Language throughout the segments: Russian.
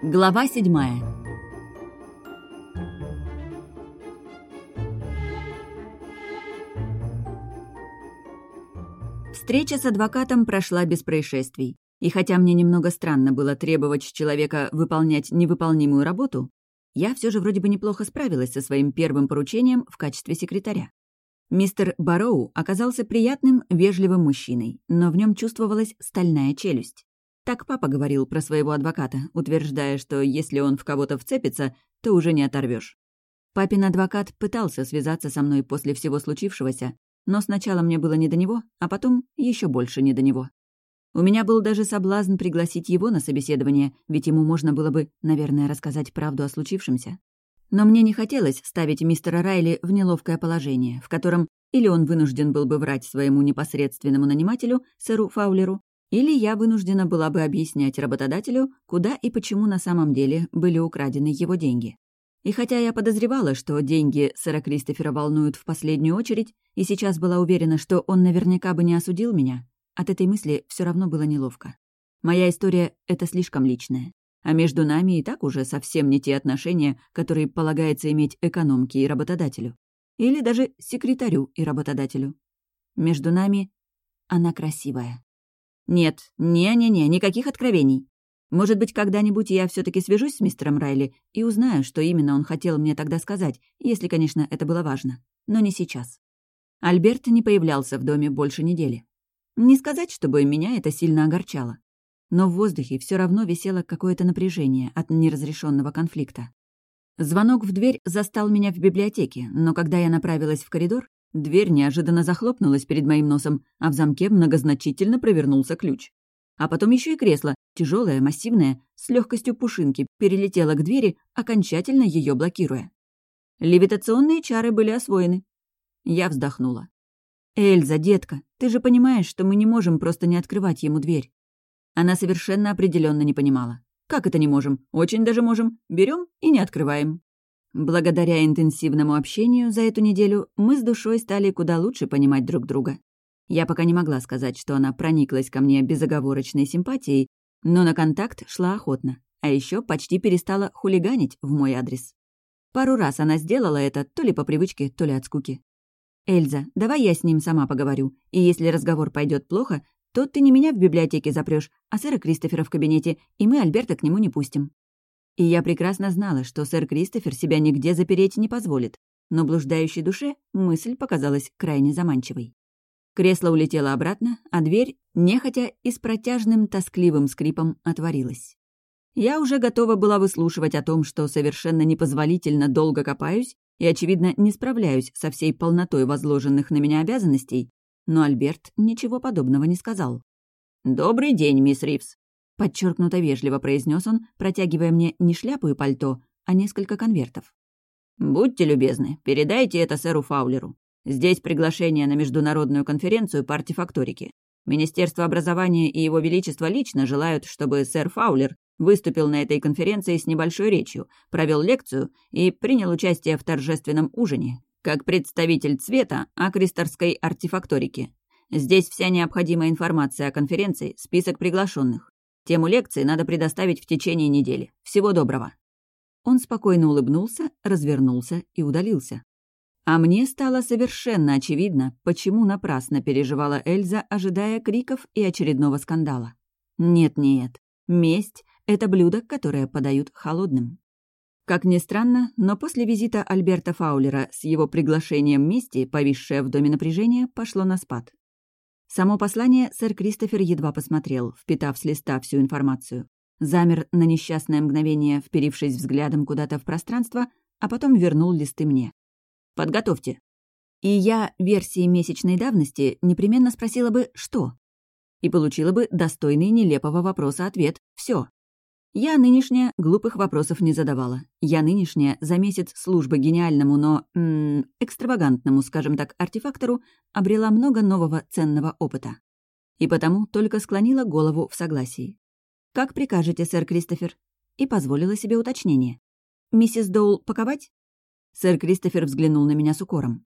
Глава седьмая. Встреча с адвокатом прошла без происшествий. И хотя мне немного странно было требовать человека выполнять невыполнимую работу, я все же вроде бы неплохо справилась со своим первым поручением в качестве секретаря. Мистер Бароу оказался приятным, вежливым мужчиной, но в нем чувствовалась стальная челюсть. Так папа говорил про своего адвоката, утверждая, что если он в кого-то вцепится, то уже не оторвешь. Папин адвокат пытался связаться со мной после всего случившегося, но сначала мне было не до него, а потом еще больше не до него. У меня был даже соблазн пригласить его на собеседование, ведь ему можно было бы, наверное, рассказать правду о случившемся. Но мне не хотелось ставить мистера Райли в неловкое положение, в котором или он вынужден был бы врать своему непосредственному нанимателю, сэру Фаулеру, или я вынуждена была бы объяснять работодателю, куда и почему на самом деле были украдены его деньги. И хотя я подозревала, что деньги сэра Кристофера волнуют в последнюю очередь, и сейчас была уверена, что он наверняка бы не осудил меня, от этой мысли все равно было неловко. Моя история — это слишком личная. А между нами и так уже совсем не те отношения, которые полагается иметь экономке и работодателю. Или даже секретарю и работодателю. Между нами она красивая. Нет, не-не-не, никаких откровений. Может быть, когда-нибудь я все таки свяжусь с мистером Райли и узнаю, что именно он хотел мне тогда сказать, если, конечно, это было важно. Но не сейчас. Альберт не появлялся в доме больше недели. Не сказать, чтобы меня это сильно огорчало. Но в воздухе все равно висело какое-то напряжение от неразрешенного конфликта. Звонок в дверь застал меня в библиотеке, но когда я направилась в коридор, Дверь неожиданно захлопнулась перед моим носом, а в замке многозначительно провернулся ключ. А потом еще и кресло, тяжелое, массивное, с легкостью пушинки, перелетело к двери, окончательно ее блокируя. Левитационные чары были освоены. Я вздохнула. «Эльза, детка, ты же понимаешь, что мы не можем просто не открывать ему дверь». Она совершенно определенно не понимала. «Как это не можем? Очень даже можем. Берем и не открываем». Благодаря интенсивному общению за эту неделю мы с душой стали куда лучше понимать друг друга. Я пока не могла сказать, что она прониклась ко мне безоговорочной симпатией, но на контакт шла охотно, а еще почти перестала хулиганить в мой адрес. Пару раз она сделала это то ли по привычке, то ли от скуки. «Эльза, давай я с ним сама поговорю, и если разговор пойдет плохо, то ты не меня в библиотеке запрешь, а сэра Кристофера в кабинете, и мы Альберта к нему не пустим». И я прекрасно знала, что сэр Кристофер себя нигде запереть не позволит, но блуждающей душе мысль показалась крайне заманчивой. Кресло улетело обратно, а дверь, нехотя и с протяжным тоскливым скрипом, отворилась. Я уже готова была выслушивать о том, что совершенно непозволительно долго копаюсь и, очевидно, не справляюсь со всей полнотой возложенных на меня обязанностей, но Альберт ничего подобного не сказал. «Добрый день, мисс Ривз», Подчеркнуто вежливо произнес он, протягивая мне не шляпу и пальто, а несколько конвертов. «Будьте любезны, передайте это сэру Фаулеру. Здесь приглашение на международную конференцию по артефакторике. Министерство образования и Его Величество лично желают, чтобы сэр Фаулер выступил на этой конференции с небольшой речью, провел лекцию и принял участие в торжественном ужине, как представитель цвета акристорской артефакторики. Здесь вся необходимая информация о конференции, список приглашенных. Тему лекции надо предоставить в течение недели. Всего доброго». Он спокойно улыбнулся, развернулся и удалился. А мне стало совершенно очевидно, почему напрасно переживала Эльза, ожидая криков и очередного скандала. Нет-нет, месть — это блюдо, которое подают холодным. Как ни странно, но после визита Альберта Фаулера с его приглашением мести, повисшее в доме напряжение, пошло на спад. Само послание сэр Кристофер едва посмотрел, впитав с листа всю информацию. Замер на несчастное мгновение, вперившись взглядом куда-то в пространство, а потом вернул листы мне. «Подготовьте». И я версии месячной давности непременно спросила бы «что?» И получила бы достойный нелепого вопроса ответ «все». Я нынешняя глупых вопросов не задавала. Я нынешняя за месяц службы гениальному, но м -м, экстравагантному, скажем так, артефактору обрела много нового ценного опыта. И потому только склонила голову в согласии. «Как прикажете, сэр Кристофер?» И позволила себе уточнение. «Миссис Доул паковать?» Сэр Кристофер взглянул на меня с укором.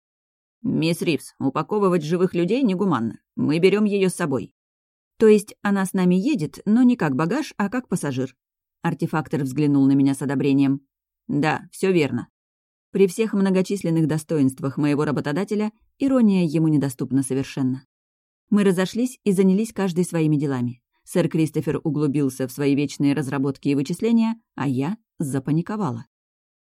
«Мисс Ривз, упаковывать живых людей негуманно. Мы берем ее с собой». «То есть она с нами едет, но не как багаж, а как пассажир?» Артефактор взглянул на меня с одобрением. «Да, все верно. При всех многочисленных достоинствах моего работодателя ирония ему недоступна совершенно. Мы разошлись и занялись каждый своими делами. Сэр Кристофер углубился в свои вечные разработки и вычисления, а я запаниковала.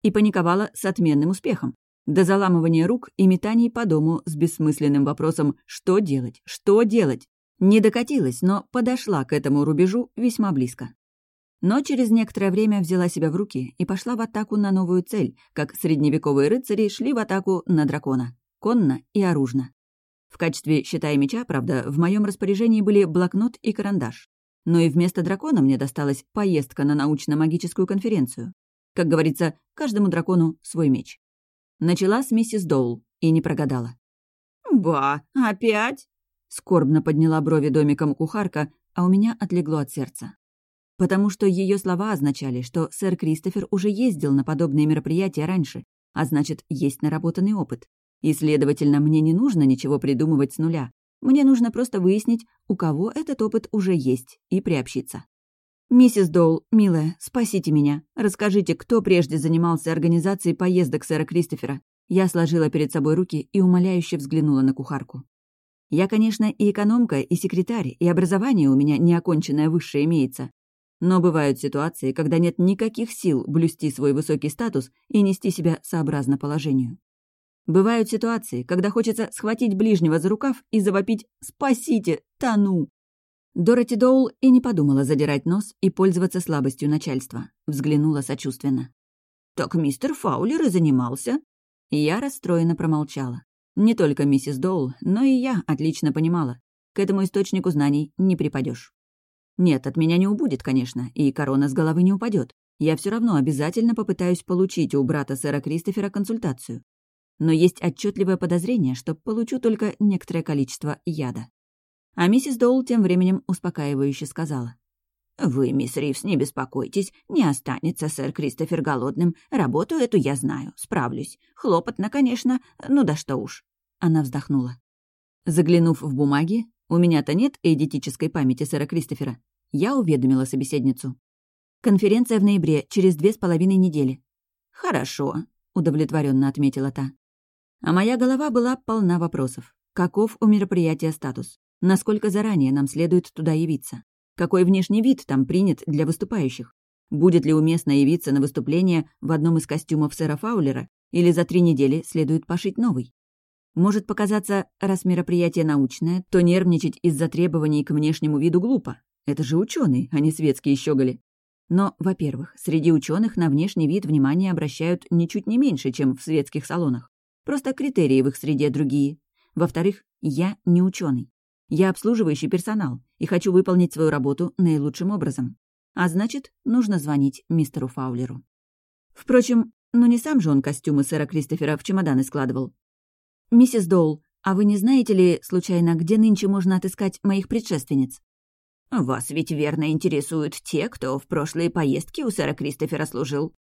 И паниковала с отменным успехом. До заламывания рук и метаний по дому с бессмысленным вопросом «что делать? Что делать?» Не докатилась, но подошла к этому рубежу весьма близко. Но через некоторое время взяла себя в руки и пошла в атаку на новую цель, как средневековые рыцари шли в атаку на дракона. Конно и оружно. В качестве щита и меча, правда, в моем распоряжении были блокнот и карандаш. Но и вместо дракона мне досталась поездка на научно-магическую конференцию. Как говорится, каждому дракону свой меч. Начала с миссис Доул и не прогадала. «Ба, опять?» Скорбно подняла брови домиком кухарка, а у меня отлегло от сердца потому что ее слова означали, что сэр Кристофер уже ездил на подобные мероприятия раньше, а значит, есть наработанный опыт. И, следовательно, мне не нужно ничего придумывать с нуля. Мне нужно просто выяснить, у кого этот опыт уже есть, и приобщиться. «Миссис Доул, милая, спасите меня. Расскажите, кто прежде занимался организацией поездок сэра Кристофера?» Я сложила перед собой руки и умоляюще взглянула на кухарку. «Я, конечно, и экономка, и секретарь, и образование у меня неоконченное высшее имеется, но бывают ситуации, когда нет никаких сил блюсти свой высокий статус и нести себя сообразно положению. Бывают ситуации, когда хочется схватить ближнего за рукав и завопить «Спасите! Тону!». Дороти Доул и не подумала задирать нос и пользоваться слабостью начальства. Взглянула сочувственно. «Так мистер Фаулер и занимался?» Я расстроенно промолчала. Не только миссис Доул, но и я отлично понимала. К этому источнику знаний не припадешь. Нет, от меня не убудет, конечно, и корона с головы не упадет. Я все равно обязательно попытаюсь получить у брата сэра Кристофера консультацию. Но есть отчетливое подозрение, что получу только некоторое количество яда. А миссис Доул тем временем успокаивающе сказала. «Вы, мисс Ривс, не беспокойтесь, не останется сэр Кристофер голодным. Работу эту я знаю, справлюсь. Хлопотно, конечно, ну да что уж». Она вздохнула. Заглянув в бумаги, у меня-то нет эйдетической памяти сэра Кристофера. Я уведомила собеседницу. Конференция в ноябре, через две с половиной недели. «Хорошо», — удовлетворенно отметила та. А моя голова была полна вопросов. Каков у мероприятия статус? Насколько заранее нам следует туда явиться? Какой внешний вид там принят для выступающих? Будет ли уместно явиться на выступление в одном из костюмов сэра Фаулера, или за три недели следует пошить новый? Может показаться, раз мероприятие научное, то нервничать из-за требований к внешнему виду глупо. Это же ученые, а не светские щеголи. Но, во-первых, среди ученых на внешний вид внимание обращают ничуть не меньше, чем в светских салонах. Просто критерии в их среде другие. Во-вторых, я не ученый. Я обслуживающий персонал и хочу выполнить свою работу наилучшим образом. А значит, нужно звонить мистеру Фаулеру. Впрочем, ну не сам же он костюмы сэра Кристофера в чемоданы складывал. «Миссис Доул, а вы не знаете ли, случайно, где нынче можно отыскать моих предшественниц?» «Вас ведь верно интересуют те, кто в прошлые поездки у сэра Кристофера служил».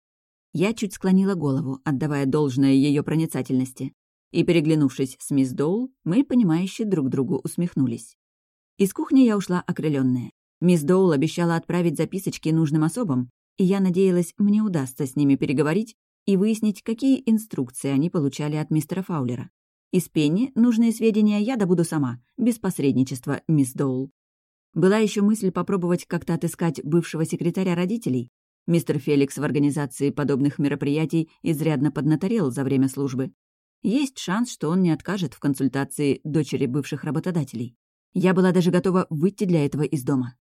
Я чуть склонила голову, отдавая должное ее проницательности. И, переглянувшись с мисс Доул, мы, понимающие друг другу, усмехнулись. Из кухни я ушла окрыленная. Мисс Доул обещала отправить записочки нужным особам, и я надеялась, мне удастся с ними переговорить и выяснить, какие инструкции они получали от мистера Фаулера. Из Пенни нужные сведения я добуду сама, без посредничества мисс Доул. Была еще мысль попробовать как-то отыскать бывшего секретаря родителей. Мистер Феликс в организации подобных мероприятий изрядно поднаторел за время службы. Есть шанс, что он не откажет в консультации дочери бывших работодателей. Я была даже готова выйти для этого из дома.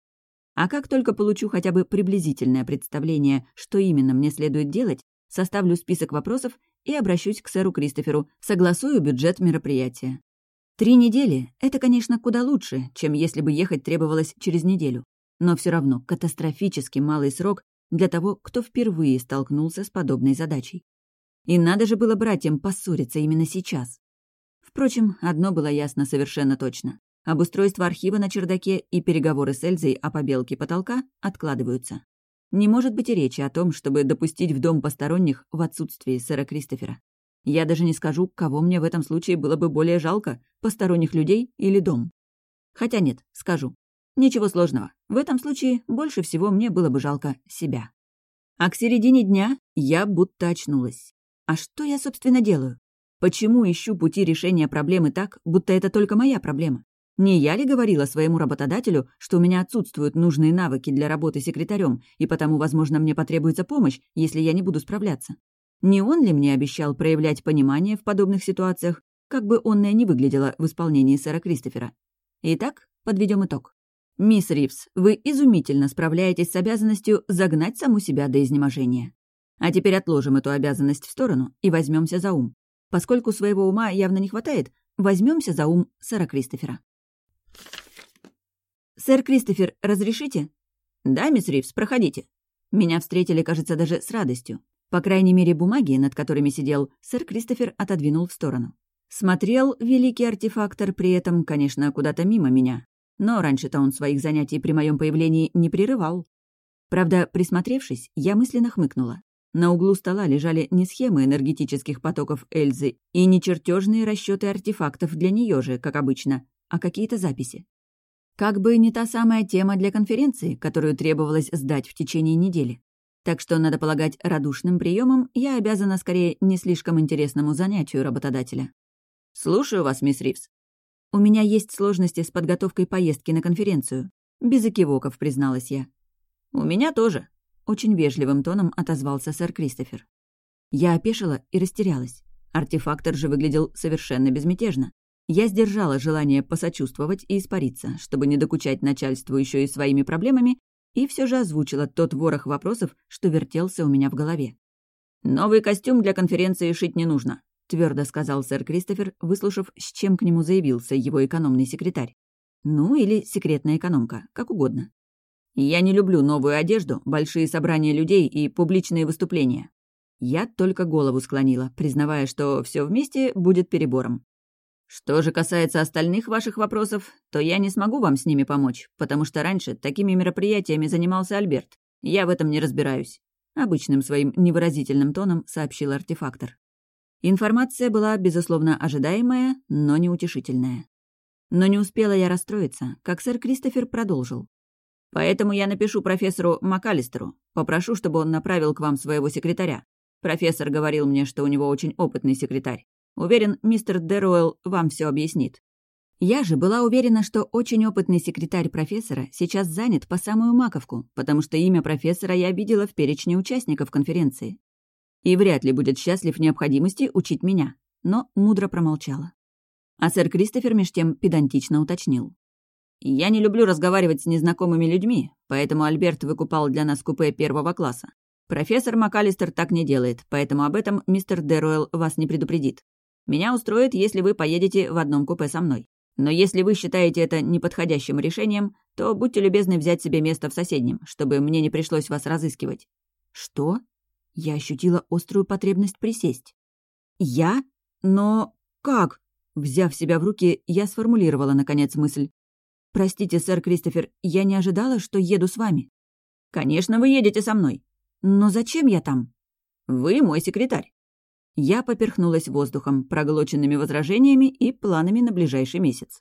А как только получу хотя бы приблизительное представление, что именно мне следует делать, составлю список вопросов и обращусь к сэру Кристоферу, согласую бюджет мероприятия. Три недели — это, конечно, куда лучше, чем если бы ехать требовалось через неделю. Но все равно катастрофически малый срок для того, кто впервые столкнулся с подобной задачей. И надо же было братьям поссориться именно сейчас. Впрочем, одно было ясно совершенно точно. Обустройство архива на чердаке и переговоры с Эльзой о побелке потолка откладываются. Не может быть и речи о том, чтобы допустить в дом посторонних в отсутствии сэра Кристофера. Я даже не скажу, кого мне в этом случае было бы более жалко, посторонних людей или дом. Хотя нет, скажу. Ничего сложного. В этом случае больше всего мне было бы жалко себя. А к середине дня я будто очнулась. А что я, собственно, делаю? Почему ищу пути решения проблемы так, будто это только моя проблема? Не я ли говорила своему работодателю, что у меня отсутствуют нужные навыки для работы секретарем, и потому, возможно, мне потребуется помощь, если я не буду справляться? Не он ли мне обещал проявлять понимание в подобных ситуациях, как бы онное не выглядело в исполнении сэра Кристофера? Итак, подведем итог. «Мисс Ривз, вы изумительно справляетесь с обязанностью загнать саму себя до изнеможения. А теперь отложим эту обязанность в сторону и возьмемся за ум. Поскольку своего ума явно не хватает, возьмемся за ум сэра Кристофера». «Сэр Кристофер, разрешите?» «Да, мисс Ривз, проходите». Меня встретили, кажется, даже с радостью. По крайней мере, бумаги, над которыми сидел, сэр Кристофер отодвинул в сторону. Смотрел великий артефактор при этом, конечно, куда-то мимо меня. Но раньше-то он своих занятий при моем появлении не прерывал. Правда, присмотревшись, я мысленно хмыкнула. На углу стола лежали не схемы энергетических потоков Эльзы и не чертежные расчеты артефактов для нее же, как обычно, а какие-то записи. Как бы не та самая тема для конференции, которую требовалось сдать в течение недели. Так что, надо полагать, радушным приемом я обязана скорее не слишком интересному занятию работодателя. «Слушаю вас, мисс Ривз». «У меня есть сложности с подготовкой поездки на конференцию». Без экивоков, призналась я. «У меня тоже», — очень вежливым тоном отозвался сэр Кристофер. Я опешила и растерялась. Артефактор же выглядел совершенно безмятежно. Я сдержала желание посочувствовать и испариться, чтобы не докучать начальству еще и своими проблемами, и все же озвучила тот ворох вопросов, что вертелся у меня в голове. «Новый костюм для конференции шить не нужно», — твердо сказал сэр Кристофер, выслушав, с чем к нему заявился его экономный секретарь. Ну, или секретная экономка, как угодно. «Я не люблю новую одежду, большие собрания людей и публичные выступления». Я только голову склонила, признавая, что все вместе будет перебором. Что же касается остальных ваших вопросов, то я не смогу вам с ними помочь, потому что раньше такими мероприятиями занимался Альберт. Я в этом не разбираюсь. Обычным своим невыразительным тоном сообщил артефактор. Информация была, безусловно, ожидаемая, но неутешительная. Но не успела я расстроиться, как сэр Кристофер продолжил. «Поэтому я напишу профессору МакАлистеру, попрошу, чтобы он направил к вам своего секретаря. Профессор говорил мне, что у него очень опытный секретарь. Уверен, мистер Деруэлл вам все объяснит. Я же была уверена, что очень опытный секретарь профессора сейчас занят по самую маковку, потому что имя профессора я видела в перечне участников конференции. И вряд ли будет счастлив необходимости учить меня, но мудро промолчала. А сэр Кристофер меж тем педантично уточнил. «Я не люблю разговаривать с незнакомыми людьми, поэтому Альберт выкупал для нас купе первого класса. Профессор МакАлистер так не делает, поэтому об этом мистер Деруэлл вас не предупредит. Меня устроит, если вы поедете в одном купе со мной. Но если вы считаете это неподходящим решением, то будьте любезны взять себе место в соседнем, чтобы мне не пришлось вас разыскивать». «Что?» Я ощутила острую потребность присесть. «Я? Но как?» Взяв себя в руки, я сформулировала, наконец, мысль. «Простите, сэр Кристофер, я не ожидала, что еду с вами». «Конечно, вы едете со мной». «Но зачем я там?» «Вы мой секретарь». Я поперхнулась воздухом, проглоченными возражениями и планами на ближайший месяц.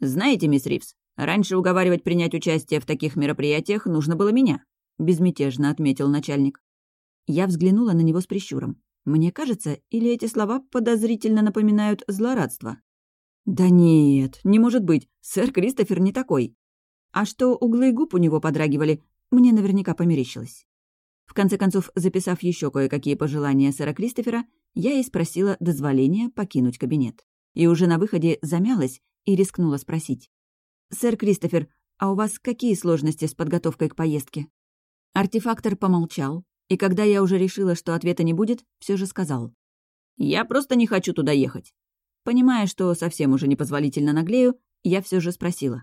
«Знаете, мисс Ривз, раньше уговаривать принять участие в таких мероприятиях нужно было меня», — безмятежно отметил начальник. Я взглянула на него с прищуром. Мне кажется, или эти слова подозрительно напоминают злорадство? «Да нет, не может быть, сэр Кристофер не такой». А что углы губ у него подрагивали, мне наверняка померещилось. Конце концов, записав еще кое-какие пожелания сэра Кристофера, я и спросила дозволения покинуть кабинет. И уже на выходе замялась и рискнула спросить. «Сэр Кристофер, а у вас какие сложности с подготовкой к поездке?» Артефактор помолчал, и когда я уже решила, что ответа не будет, все же сказал. «Я просто не хочу туда ехать». Понимая, что совсем уже непозволительно наглею, я все же спросила.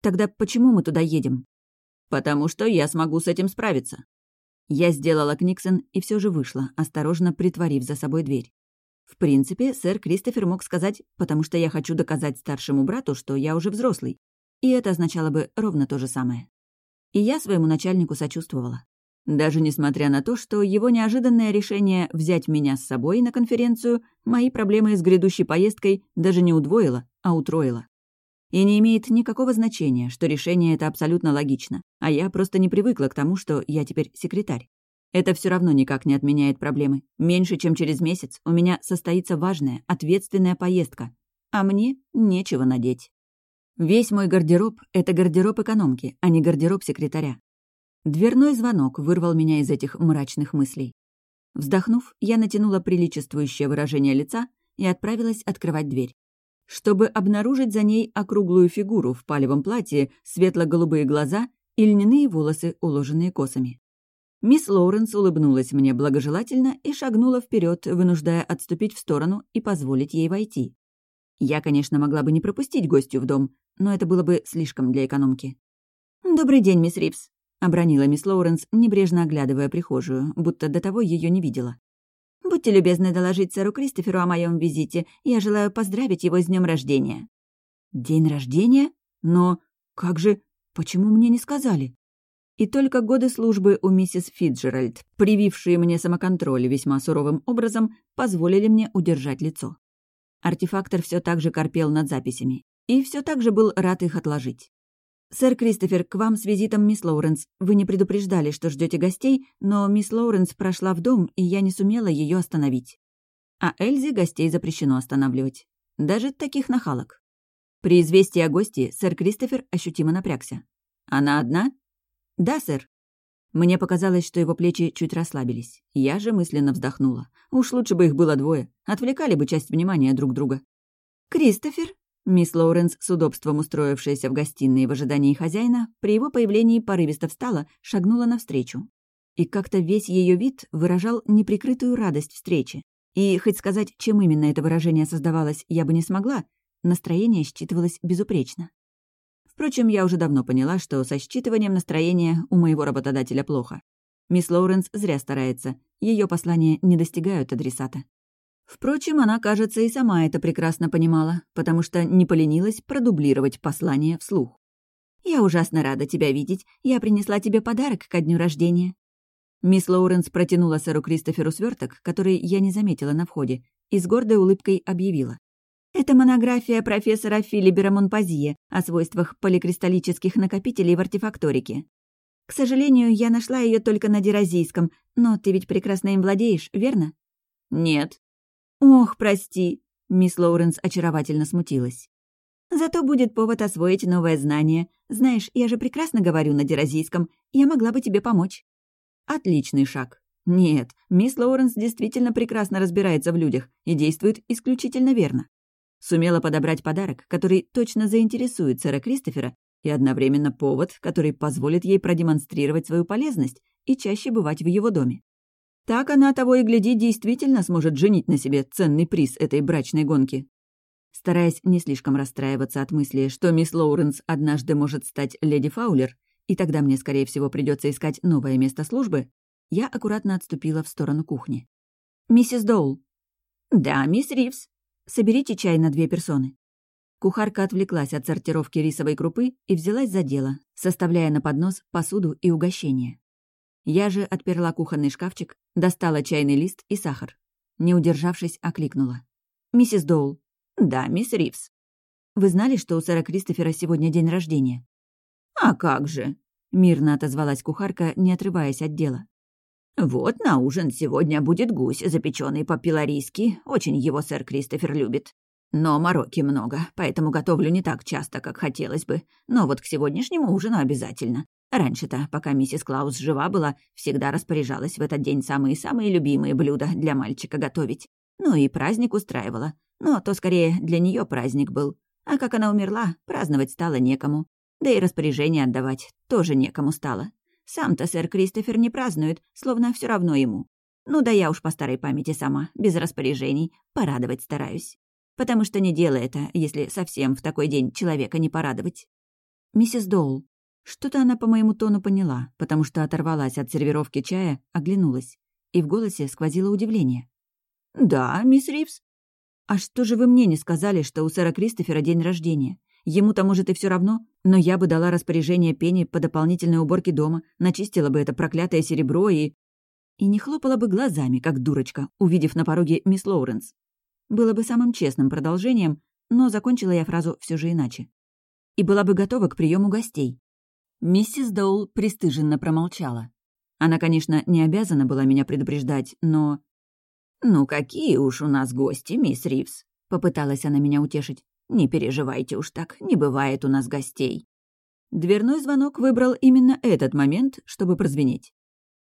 «Тогда почему мы туда едем?» «Потому что я смогу с этим справиться. Я сделала Книксон и все же вышла, осторожно притворив за собой дверь. В принципе, сэр Кристофер мог сказать, потому что я хочу доказать старшему брату, что я уже взрослый. И это означало бы ровно то же самое. И я своему начальнику сочувствовала. Даже несмотря на то, что его неожиданное решение взять меня с собой на конференцию мои проблемы с грядущей поездкой даже не удвоило, а утроило. И не имеет никакого значения, что решение это абсолютно логично, а я просто не привыкла к тому, что я теперь секретарь. Это все равно никак не отменяет проблемы. Меньше чем через месяц у меня состоится важная, ответственная поездка, а мне нечего надеть. Весь мой гардероб — это гардероб экономки, а не гардероб секретаря. Дверной звонок вырвал меня из этих мрачных мыслей. Вздохнув, я натянула приличествующее выражение лица и отправилась открывать дверь. Чтобы обнаружить за ней округлую фигуру в палевом платье, светло-голубые глаза и льняные волосы, уложенные косами. Мисс Лоуренс улыбнулась мне благожелательно и шагнула вперед, вынуждая отступить в сторону и позволить ей войти. Я, конечно, могла бы не пропустить гостью в дом, но это было бы слишком для экономки. «Добрый день, мисс Ривз», — обронила мисс Лоуренс, небрежно оглядывая прихожую, будто до того ее не видела. «Будьте любезны доложить сэру Кристоферу о моем визите. Я желаю поздравить его с днем рождения». «День рождения? Но как же... Почему мне не сказали?» И только годы службы у миссис Фиджеральд, привившие мне самоконтроль весьма суровым образом, позволили мне удержать лицо. Артефактор все так же корпел над записями и все так же был рад их отложить. «Сэр Кристофер, к вам с визитом мисс Лоуренс. Вы не предупреждали, что ждете гостей, но мисс Лоуренс прошла в дом, и я не сумела ее остановить. А Эльзе гостей запрещено останавливать. Даже таких нахалок». При известии о гости сэр Кристофер ощутимо напрягся. «Она одна?» «Да, сэр». Мне показалось, что его плечи чуть расслабились. Я же мысленно вздохнула. Уж лучше бы их было двое. Отвлекали бы часть внимания друг друга. «Кристофер?» Мисс Лоуренс, с удобством устроившаяся в гостиной в ожидании хозяина, при его появлении порывисто встала, шагнула навстречу. И как-то весь ее вид выражал неприкрытую радость встречи. И хоть сказать, чем именно это выражение создавалось, я бы не смогла, настроение считывалось безупречно. Впрочем, я уже давно поняла, что со считыванием настроения у моего работодателя плохо. Мисс Лоуренс зря старается, ее послания не достигают адресата. Впрочем, она, кажется, и сама это прекрасно понимала, потому что не поленилась продублировать послание вслух. «Я ужасно рада тебя видеть. Я принесла тебе подарок ко дню рождения». Мисс Лоуренс протянула сэру Кристоферу сверток, который я не заметила на входе, и с гордой улыбкой объявила. Это монография профессора Филибера Монпазье о свойствах поликристаллических накопителей в артефакторике. К сожалению, я нашла ее только на деразийском, но ты ведь прекрасно им владеешь, верно? Нет. Ох, прости. Мисс Лоуренс очаровательно смутилась. Зато будет повод освоить новое знание. Знаешь, я же прекрасно говорю на деразийском, я могла бы тебе помочь. Отличный шаг. Нет, мисс Лоуренс действительно прекрасно разбирается в людях и действует исключительно верно. Сумела подобрать подарок, который точно заинтересует сэра Кристофера, и одновременно повод, который позволит ей продемонстрировать свою полезность и чаще бывать в его доме. Так она того и гляди действительно сможет женить на себе ценный приз этой брачной гонки. Стараясь не слишком расстраиваться от мысли, что мисс Лоуренс однажды может стать леди Фаулер, и тогда мне, скорее всего, придется искать новое место службы, я аккуратно отступила в сторону кухни. «Миссис Доул». «Да, мисс Ривз», Соберите чай на две персоны». Кухарка отвлеклась от сортировки рисовой крупы и взялась за дело, составляя на поднос посуду и угощение. Я же отперла кухонный шкафчик, достала чайный лист и сахар. Не удержавшись, окликнула. «Миссис Доул». «Да, мисс Ривз». «Вы знали, что у сэра Кристофера сегодня день рождения?» «А как же?» — мирно отозвалась кухарка, не отрываясь от дела. «Вот на ужин сегодня будет гусь, запеченный по-пилорийски. Очень его сэр Кристофер любит. Но мороки много, поэтому готовлю не так часто, как хотелось бы. Но вот к сегодняшнему ужину обязательно. Раньше-то, пока миссис Клаус жива была, всегда распоряжалась в этот день самые-самые любимые блюда для мальчика готовить. Ну и праздник устраивала. Но то скорее для нее праздник был. А как она умерла, праздновать стало некому. Да и распоряжение отдавать тоже некому стало. Сам-то сэр Кристофер не празднует, словно все равно ему. Ну да я уж по старой памяти сама, без распоряжений, порадовать стараюсь. Потому что не дело это, если совсем в такой день человека не порадовать. Миссис Доул. Что-то она по моему тону поняла, потому что оторвалась от сервировки чая, оглянулась. И в голосе сквозило удивление. «Да, мисс Ривз». «А что же вы мне не сказали, что у сэра Кристофера день рождения? Ему-то, может, и все равно, но я бы дала распоряжение Пенни по дополнительной уборке дома, начистила бы это проклятое серебро и... И не хлопала бы глазами, как дурочка, увидев на пороге мисс Лоуренс. Было бы самым честным продолжением, но закончила я фразу все же иначе. и была бы готова к приему гостей. Миссис Доул пристыженно промолчала. Она, конечно, не обязана была меня предупреждать, но... «Ну какие уж у нас гости, мисс Ривз», — попыталась она меня утешить. «Не переживайте уж так, не бывает у нас гостей». Дверной звонок выбрал именно этот момент, чтобы прозвенеть.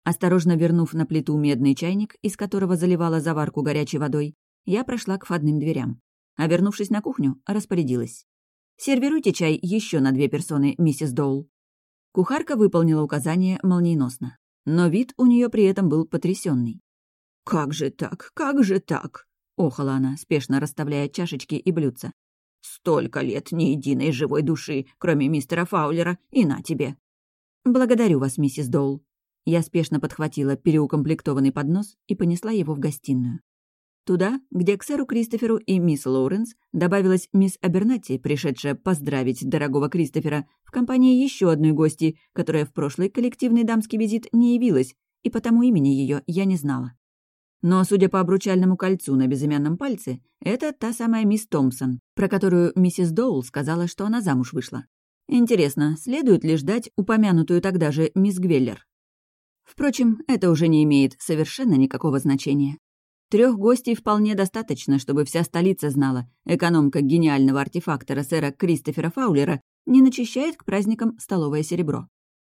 Осторожно вернув на плиту медный чайник, из которого заливала заварку горячей водой, я прошла к входным дверям. А вернувшись на кухню, распорядилась. «Сервируйте чай еще на две персоны, миссис Доул». Кухарка выполнила указание молниеносно. Но вид у нее при этом был потрясенный. «Как же так? Как же так?» — охала она, спешно расставляя чашечки и блюдца. «Столько лет ни единой живой души, кроме мистера Фаулера, и на тебе!» «Благодарю вас, миссис Доул». Я спешно подхватила переукомплектованный поднос и понесла его в гостиную. Туда, где к сэру Кристоферу и мисс Лоуренс добавилась мисс Абернатти, пришедшая поздравить дорогого Кристофера в компании еще одной гости, которая в прошлый коллективный дамский визит не явилась, и потому имени ее я не знала. Но, судя по обручальному кольцу на безымянном пальце, это та самая мисс Томпсон, про которую миссис Доул сказала, что она замуж вышла. Интересно, следует ли ждать упомянутую тогда же мисс Гвеллер? Впрочем, это уже не имеет совершенно никакого значения. Трех гостей вполне достаточно, чтобы вся столица знала. Экономка гениального артефактора сэра Кристофера Фаулера не начищает к праздникам столовое серебро.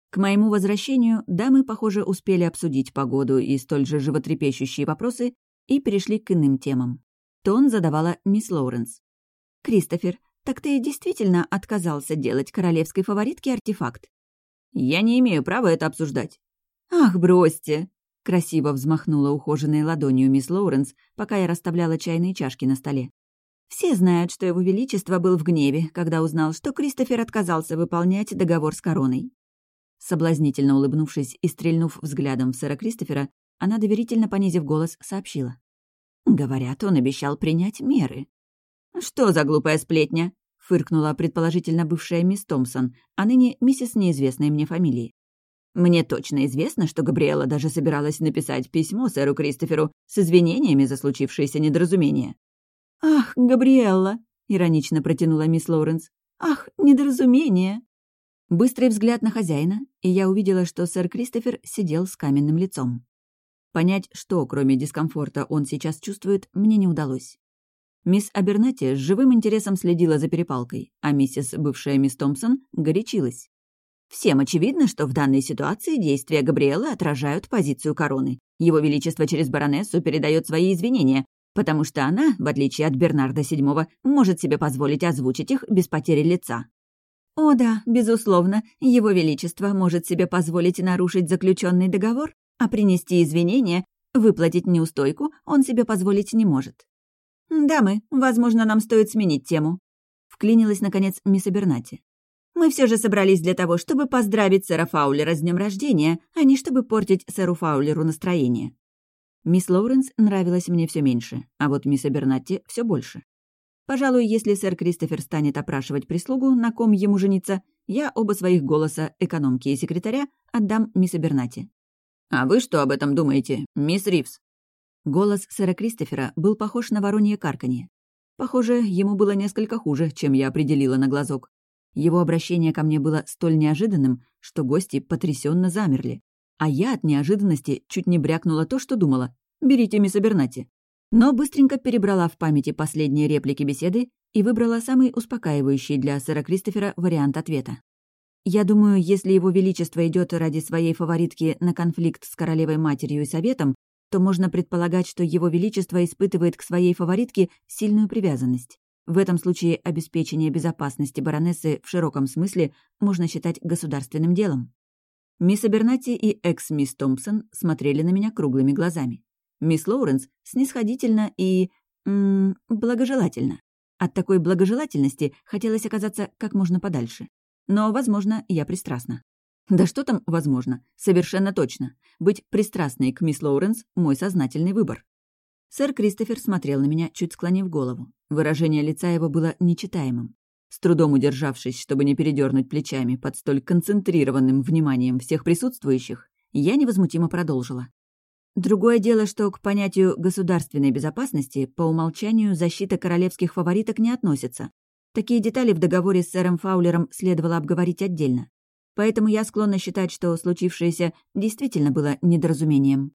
К моему возвращению дамы, похоже, успели обсудить погоду и столь же животрепещущие вопросы и перешли к иным темам. Тон задавала мисс Лоуренс. «Кристофер, так ты действительно отказался делать королевской фаворитке артефакт?» «Я не имею права это обсуждать». «Ах, бросьте!» Красиво взмахнула ухоженной ладонью мисс Лоуренс, пока я расставляла чайные чашки на столе. Все знают, что его величество был в гневе, когда узнал, что Кристофер отказался выполнять договор с короной. Соблазнительно улыбнувшись и стрельнув взглядом в сэра Кристофера, она, доверительно понизив голос, сообщила. «Говорят, он обещал принять меры». «Что за глупая сплетня?» — фыркнула предположительно бывшая мисс Томпсон, а ныне миссис неизвестной мне фамилии. Мне точно известно, что Габриэла даже собиралась написать письмо сэру Кристоферу с извинениями за случившееся недоразумение. «Ах, Габриэлла!» — иронично протянула мисс Лоуренс. «Ах, недоразумение!» Быстрый взгляд на хозяина, и я увидела, что сэр Кристофер сидел с каменным лицом. Понять, что, кроме дискомфорта, он сейчас чувствует, мне не удалось. Мисс Абернати с живым интересом следила за перепалкой, а миссис, бывшая мисс Томпсон, горячилась. Всем очевидно, что в данной ситуации действия Габриэлы отражают позицию короны. Его Величество через баронессу передает свои извинения, потому что она, в отличие от Бернарда VII, может себе позволить озвучить их без потери лица. О да, безусловно, Его Величество может себе позволить нарушить заключенный договор, а принести извинения, выплатить неустойку он себе позволить не может. «Дамы, возможно, нам стоит сменить тему», — вклинилась, наконец, мисс Абернати. Мы все же собрались для того, чтобы поздравить сэра Фаулера с днем рождения, а не чтобы портить сэру Фаулеру настроение. Мисс Лоуренс нравилась мне все меньше, а вот мисс Абернатти все больше. Пожалуй, если сэр Кристофер станет опрашивать прислугу, на ком ему жениться, я оба своих голоса, экономки и секретаря, отдам мисс Абернати. «А вы что об этом думаете, мисс Ривз?» Голос сэра Кристофера был похож на воронье карканье. Похоже, ему было несколько хуже, чем я определила на глазок. Его обращение ко мне было столь неожиданным, что гости потрясенно замерли. А я от неожиданности чуть не брякнула то, что думала. «Берите, мисс Абернати». Но быстренько перебрала в памяти последние реплики беседы и выбрала самый успокаивающий для сэра Кристофера вариант ответа. «Я думаю, если его величество идет ради своей фаворитки на конфликт с королевой-матерью и советом, то можно предполагать, что его величество испытывает к своей фаворитке сильную привязанность. В этом случае обеспечение безопасности баронессы в широком смысле можно считать государственным делом. Мисс Абернати и экс-мисс Томпсон смотрели на меня круглыми глазами. Мисс Лоуренс снисходительно и... М -м, благожелательно. От такой благожелательности хотелось оказаться как можно подальше. Но, возможно, я пристрастна. Да что там возможно? Совершенно точно. Быть пристрастной к мисс Лоуренс — мой сознательный выбор. Сэр Кристофер смотрел на меня, чуть склонив голову. Выражение лица его было нечитаемым. С трудом удержавшись, чтобы не передернуть плечами под столь концентрированным вниманием всех присутствующих, я невозмутимо продолжила. Другое дело, что к понятию государственной безопасности по умолчанию защита королевских фавориток не относится. Такие детали в договоре с сэром Фаулером следовало обговорить отдельно. Поэтому я склонна считать, что случившееся действительно было недоразумением.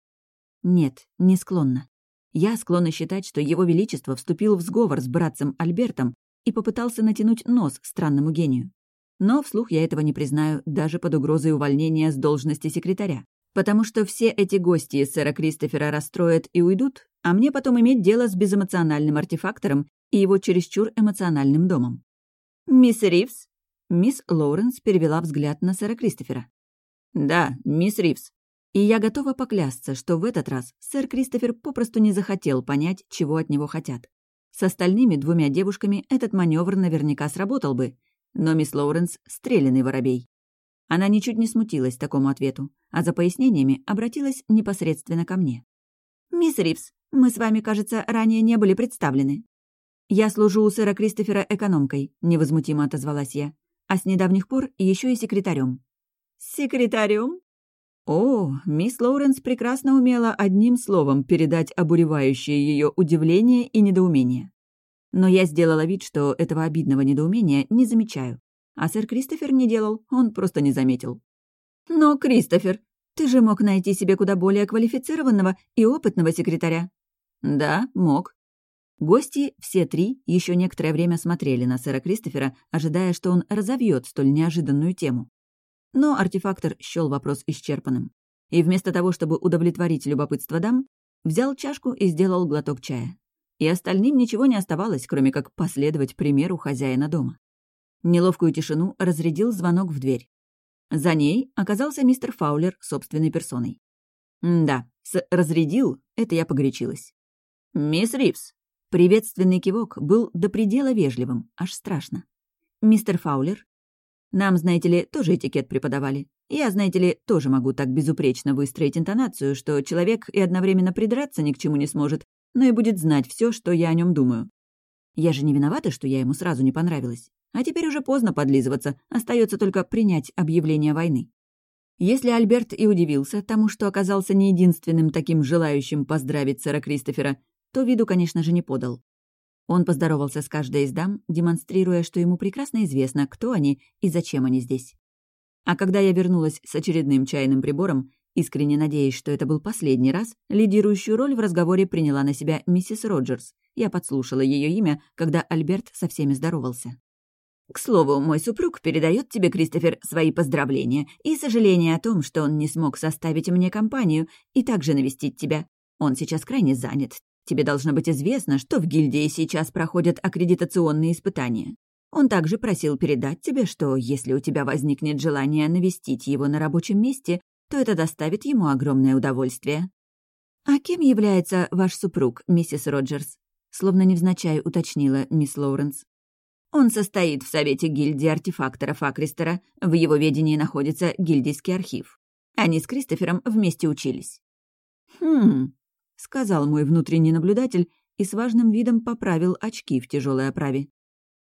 Нет, не склонна. Я склонна считать, что Его Величество вступил в сговор с братцем Альбертом и попытался натянуть нос странному гению. Но вслух я этого не признаю даже под угрозой увольнения с должности секретаря. Потому что все эти гости сэра Кристофера расстроят и уйдут, а мне потом иметь дело с безэмоциональным артефактором и его чересчур эмоциональным домом. «Мисс Ривз?» Мисс Лоуренс перевела взгляд на сэра Кристофера. «Да, мисс Ривз». И я готова поклясться, что в этот раз сэр Кристофер попросту не захотел понять, чего от него хотят. С остальными двумя девушками этот маневр наверняка сработал бы, но мисс Лоуренс — стрелянный воробей. Она ничуть не смутилась такому ответу, а за пояснениями обратилась непосредственно ко мне. «Мисс Ривз, мы с вами, кажется, ранее не были представлены». «Я служу у сэра Кристофера экономкой», — невозмутимо отозвалась я, «а с недавних пор еще и секретарем». «Секретарем?» О, мисс Лоуренс прекрасно умела одним словом передать обуревающее ее удивление и недоумение. Но я сделала вид, что этого обидного недоумения не замечаю. А сэр Кристофер не делал, он просто не заметил. «Но, Кристофер, ты же мог найти себе куда более квалифицированного и опытного секретаря». «Да, мог». Гости, все три, еще некоторое время смотрели на сэра Кристофера, ожидая, что он разовьет столь неожиданную тему. Но артефактор счел вопрос исчерпанным. И вместо того, чтобы удовлетворить любопытство дам, взял чашку и сделал глоток чая. И остальным ничего не оставалось, кроме как последовать примеру хозяина дома. Неловкую тишину разрядил звонок в дверь. За ней оказался мистер Фаулер собственной персоной. Да, с «разрядил» — это я погорячилась. «Мисс Ривз!» Приветственный кивок был до предела вежливым, аж страшно. «Мистер Фаулер?» Нам, знаете ли, тоже этикет преподавали. Я, знаете ли, тоже могу так безупречно выстроить интонацию, что человек и одновременно придраться ни к чему не сможет, но и будет знать все, что я о нем думаю. Я же не виновата, что я ему сразу не понравилась. А теперь уже поздно подлизываться, остается только принять объявление войны. Если Альберт и удивился тому, что оказался не единственным таким желающим поздравить сэра Кристофера, то виду, конечно же, не подал. Он поздоровался с каждой из дам, демонстрируя, что ему прекрасно известно, кто они и зачем они здесь. А когда я вернулась с очередным чайным прибором, искренне надеясь, что это был последний раз, лидирующую роль в разговоре приняла на себя миссис Роджерс. Я подслушала ее имя, когда Альберт со всеми здоровался. К слову, мой супруг передает тебе, Кристофер, свои поздравления и сожаление о том, что он не смог составить мне компанию и также навестить тебя. Он сейчас крайне занят. Тебе должно быть известно, что в гильдии сейчас проходят аккредитационные испытания. Он также просил передать тебе, что если у тебя возникнет желание навестить его на рабочем месте, то это доставит ему огромное удовольствие. «А кем является ваш супруг, миссис Роджерс?» Словно невзначай уточнила мисс Лоуренс. Он состоит в Совете гильдии артефакторов Акристера, в его ведении находится гильдийский архив. Они с Кристофером вместе учились. «Хм», — сказал мой внутренний наблюдатель и с важным видом поправил очки в тяжелой оправе.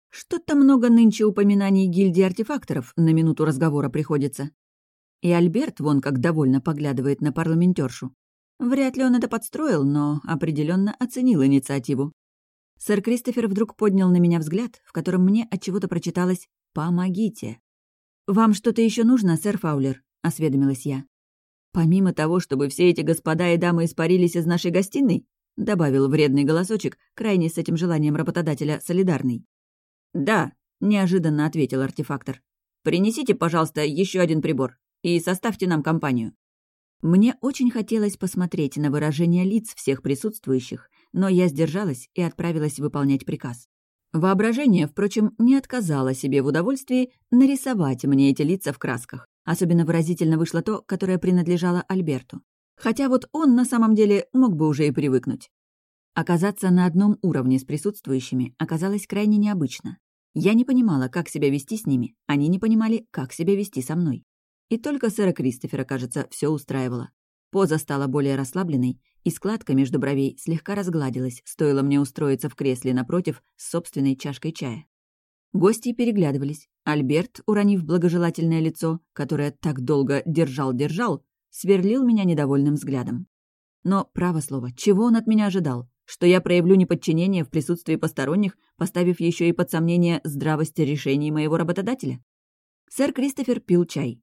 «Что-то много нынче упоминаний гильдии артефакторов на минуту разговора приходится». И Альберт вон как довольно поглядывает на парламентершу. Вряд ли он это подстроил, но определенно оценил инициативу. Сэр Кристофер вдруг поднял на меня взгляд, в котором мне от чего то прочиталось «Помогите». «Вам что-то еще нужно, сэр Фаулер?» — осведомилась я. «Помимо того, чтобы все эти господа и дамы испарились из нашей гостиной?» — добавил вредный голосочек, крайне с этим желанием работодателя солидарный. «Да», — неожиданно ответил артефактор. «Принесите, пожалуйста, еще один прибор и составьте нам компанию». Мне очень хотелось посмотреть на выражение лиц всех присутствующих, но я сдержалась и отправилась выполнять приказ. Воображение, впрочем, не отказало себе в удовольствии нарисовать мне эти лица в красках. Особенно выразительно вышло то, которое принадлежало Альберту. Хотя вот он на самом деле мог бы уже и привыкнуть. Оказаться на одном уровне с присутствующими оказалось крайне необычно. Я не понимала, как себя вести с ними, они не понимали, как себя вести со мной. И только сэра Кристофера, кажется, все устраивало. Поза стала более расслабленной, и складка между бровей слегка разгладилась, стоило мне устроиться в кресле напротив с собственной чашкой чая. Гости переглядывались. Альберт, уронив благожелательное лицо, которое так долго держал-держал, сверлил меня недовольным взглядом. Но, право слово, чего он от меня ожидал? Что я проявлю неподчинение в присутствии посторонних, поставив еще и под сомнение здравость решений моего работодателя? Сэр Кристофер пил чай.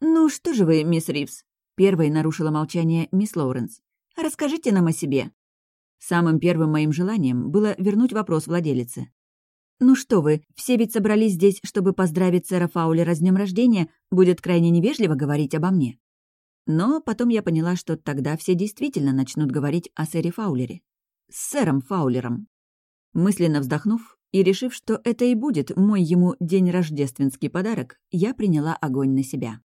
«Ну что же вы, мисс Ривз?» Первой нарушила молчание мисс Лоуренс. «Расскажите нам о себе». Самым первым моим желанием было вернуть вопрос владелице. «Ну что вы, все ведь собрались здесь, чтобы поздравить сэра Фаулера с днем рождения, будет крайне невежливо говорить обо мне». Но потом я поняла, что тогда все действительно начнут говорить о сэре Фаулере. С сэром Фаулером. Мысленно вздохнув и решив, что это и будет мой ему день рождественский подарок, я приняла огонь на себя.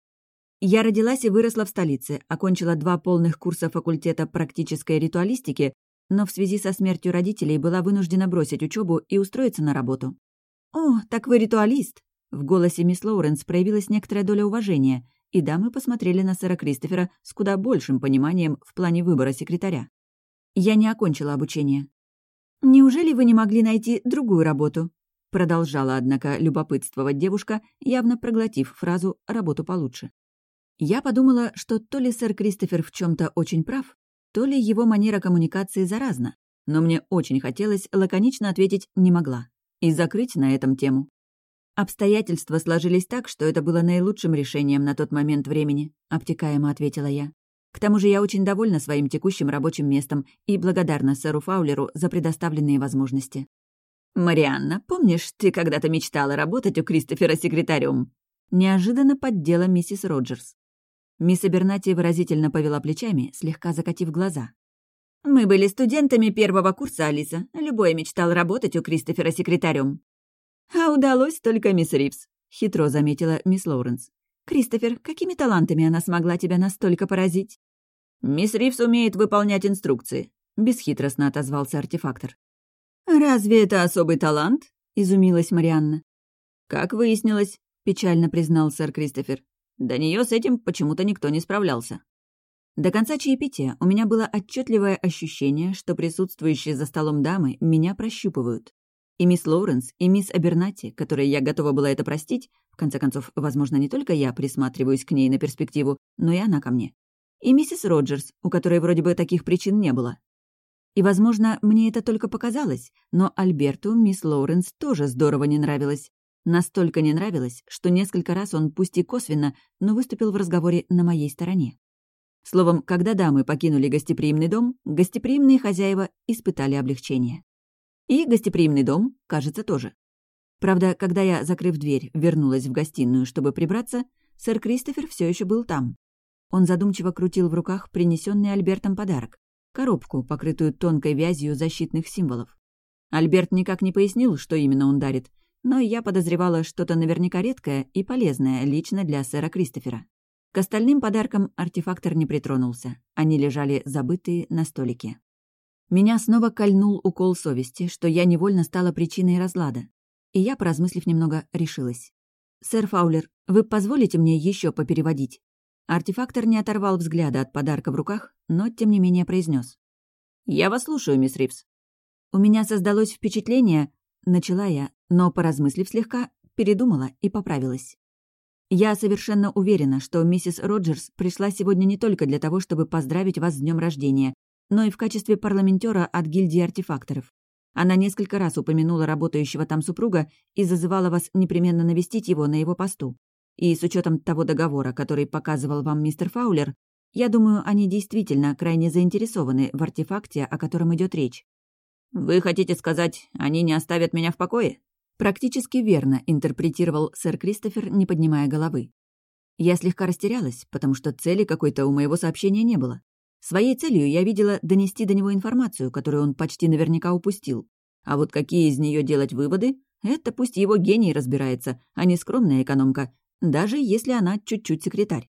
Я родилась и выросла в столице, окончила два полных курса факультета практической ритуалистики, но в связи со смертью родителей была вынуждена бросить учебу и устроиться на работу. «О, так вы ритуалист!» В голосе мисс Лоуренс проявилась некоторая доля уважения, и дамы посмотрели на сэра Кристофера с куда большим пониманием в плане выбора секретаря. Я не окончила обучение. «Неужели вы не могли найти другую работу?» Продолжала, однако, любопытствовать девушка, явно проглотив фразу «работу получше». Я подумала, что то ли сэр Кристофер в чем то очень прав, то ли его манера коммуникации заразна, но мне очень хотелось лаконично ответить «не могла» и закрыть на этом тему. «Обстоятельства сложились так, что это было наилучшим решением на тот момент времени», — обтекаемо ответила я. «К тому же я очень довольна своим текущим рабочим местом и благодарна сэру Фаулеру за предоставленные возможности». «Марианна, помнишь, ты когда-то мечтала работать у Кристофера секретарем?» Неожиданно поддела миссис Роджерс. Мисс Абернати выразительно повела плечами, слегка закатив глаза. «Мы были студентами первого курса, Алиса. Любой мечтал работать у Кристофера секретарем». «А удалось только мисс Ривз», — хитро заметила мисс Лоуренс. «Кристофер, какими талантами она смогла тебя настолько поразить?» «Мисс Ривз умеет выполнять инструкции», — бесхитростно отозвался артефактор. «Разве это особый талант?» — изумилась Марианна. «Как выяснилось», — печально признал сэр Кристофер, до нее с этим почему-то никто не справлялся. До конца чаепития у меня было отчетливое ощущение, что присутствующие за столом дамы меня прощупывают. И мисс Лоуренс, и мисс Абернати, которой я готова была это простить, в конце концов, возможно, не только я присматриваюсь к ней на перспективу, но и она ко мне. И миссис Роджерс, у которой вроде бы таких причин не было. И, возможно, мне это только показалось, но Альберту мисс Лоуренс тоже здорово не нравилось. Настолько не нравилось, что несколько раз он, пусть и косвенно, но выступил в разговоре на моей стороне. Словом, когда дамы покинули гостеприимный дом, гостеприимные хозяева испытали облегчение. И гостеприимный дом, кажется, тоже. Правда, когда я, закрыв дверь, вернулась в гостиную, чтобы прибраться, сэр Кристофер все еще был там. Он задумчиво крутил в руках принесенный Альбертом подарок — коробку, покрытую тонкой вязью защитных символов. Альберт никак не пояснил, что именно он дарит — но я подозревала что-то наверняка редкое и полезное лично для сэра Кристофера. К остальным подаркам артефактор не притронулся. Они лежали забытые на столике. Меня снова кольнул укол совести, что я невольно стала причиной разлада. И я, поразмыслив немного, решилась. «Сэр Фаулер, вы позволите мне еще попереводить?» Артефактор не оторвал взгляда от подарка в руках, но, тем не менее, произнес: «Я вас слушаю, мисс Ривз». У меня создалось впечатление, начала я, но, поразмыслив слегка, передумала и поправилась. «Я совершенно уверена, что миссис Роджерс пришла сегодня не только для того, чтобы поздравить вас с днем рождения, но и в качестве парламентера от гильдии артефакторов. Она несколько раз упомянула работающего там супруга и зазывала вас непременно навестить его на его посту. И с учетом того договора, который показывал вам мистер Фаулер, я думаю, они действительно крайне заинтересованы в артефакте, о котором идет речь. «Вы хотите сказать, они не оставят меня в покое?» Практически верно интерпретировал сэр Кристофер, не поднимая головы. Я слегка растерялась, потому что цели какой-то у моего сообщения не было. Своей целью я видела донести до него информацию, которую он почти наверняка упустил. А вот какие из нее делать выводы, это пусть его гений разбирается, а не скромная экономка, даже если она чуть-чуть секретарь.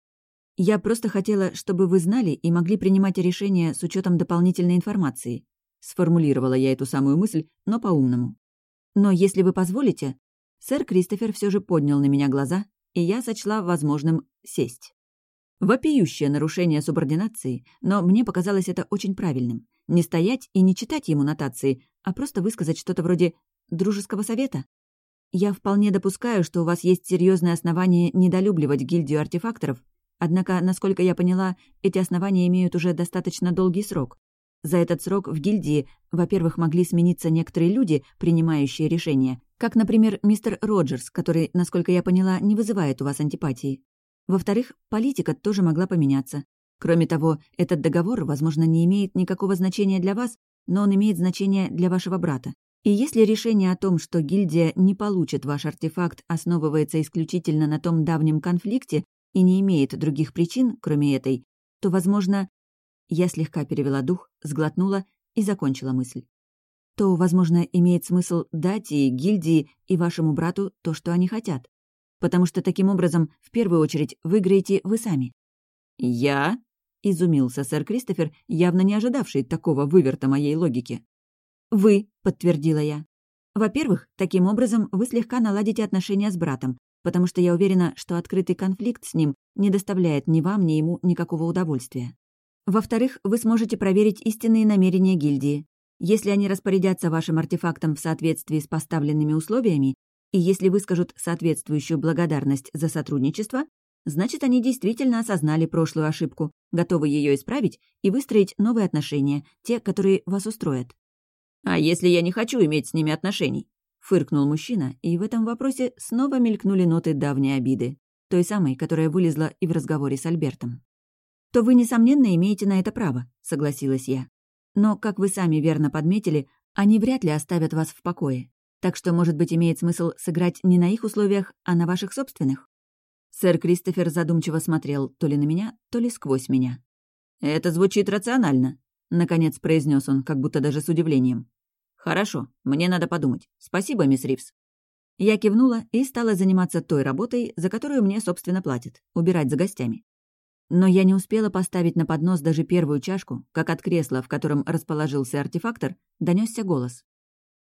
Я просто хотела, чтобы вы знали и могли принимать решения с учетом дополнительной информации. Сформулировала я эту самую мысль, но по-умному. Но если вы позволите...» Сэр Кристофер все же поднял на меня глаза, и я сочла возможным сесть. Вопиющее нарушение субординации, но мне показалось это очень правильным. Не стоять и не читать ему нотации, а просто высказать что-то вроде «дружеского совета». Я вполне допускаю, что у вас есть серьезные основания недолюбливать гильдию артефакторов, однако, насколько я поняла, эти основания имеют уже достаточно долгий срок. За этот срок в гильдии, во-первых, могли смениться некоторые люди, принимающие решения, как, например, мистер Роджерс, который, насколько я поняла, не вызывает у вас антипатии. Во-вторых, политика тоже могла поменяться. Кроме того, этот договор, возможно, не имеет никакого значения для вас, но он имеет значение для вашего брата. И если решение о том, что гильдия не получит ваш артефакт, основывается исключительно на том давнем конфликте и не имеет других причин, кроме этой, то, возможно... Я слегка перевела дух, сглотнула и закончила мысль. То, возможно, имеет смысл дать и гильдии, и вашему брату то, что они хотят. Потому что таким образом, в первую очередь, выиграете вы сами. «Я?» — изумился сэр Кристофер, явно не ожидавший такого выверта моей логики. «Вы», — подтвердила я. «Во-первых, таким образом вы слегка наладите отношения с братом, потому что я уверена, что открытый конфликт с ним не доставляет ни вам, ни ему никакого удовольствия. Во-вторых, вы сможете проверить истинные намерения гильдии. Если они распорядятся вашим артефактом в соответствии с поставленными условиями, и если выскажут соответствующую благодарность за сотрудничество, значит, они действительно осознали прошлую ошибку, готовы ее исправить и выстроить новые отношения, те, которые вас устроят. «А если я не хочу иметь с ними отношений?» — фыркнул мужчина, и в этом вопросе снова мелькнули ноты давней обиды, той самой, которая вылезла и в разговоре с Альбертом. «То вы, несомненно, имеете на это право», — согласилась я. «Но, как вы сами верно подметили, они вряд ли оставят вас в покое. Так что, может быть, имеет смысл сыграть не на их условиях, а на ваших собственных?» Сэр Кристофер задумчиво смотрел то ли на меня, то ли сквозь меня. «Это звучит рационально», — наконец произнес он, как будто даже с удивлением. «Хорошо, мне надо подумать. Спасибо, мисс Ривз». Я кивнула и стала заниматься той работой, за которую мне, собственно, платят — убирать за гостями. Но я не успела поставить на поднос даже первую чашку, как от кресла, в котором расположился артефактор, донесся голос.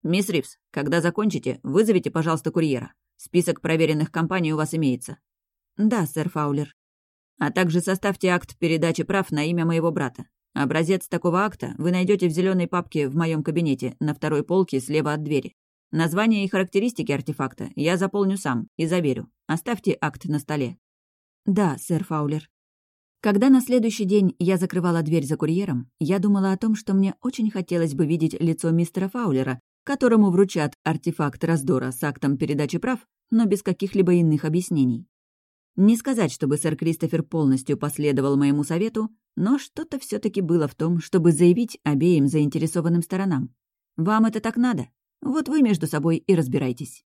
«Мисс Ривз, когда закончите, вызовите, пожалуйста, курьера. Список проверенных компаний у вас имеется». «Да, сэр Фаулер». «А также составьте акт передачи прав на имя моего брата. Образец такого акта вы найдете в зеленой папке в моем кабинете на второй полке слева от двери. Название и характеристики артефакта я заполню сам и заверю. Оставьте акт на столе». «Да, сэр Фаулер». Когда на следующий день я закрывала дверь за курьером, я думала о том, что мне очень хотелось бы видеть лицо мистера Фаулера, которому вручат артефакт раздора с актом передачи прав, но без каких-либо иных объяснений. Не сказать, чтобы сэр Кристофер полностью последовал моему совету, но что-то все таки было в том, чтобы заявить обеим заинтересованным сторонам. «Вам это так надо? Вот вы между собой и разбирайтесь».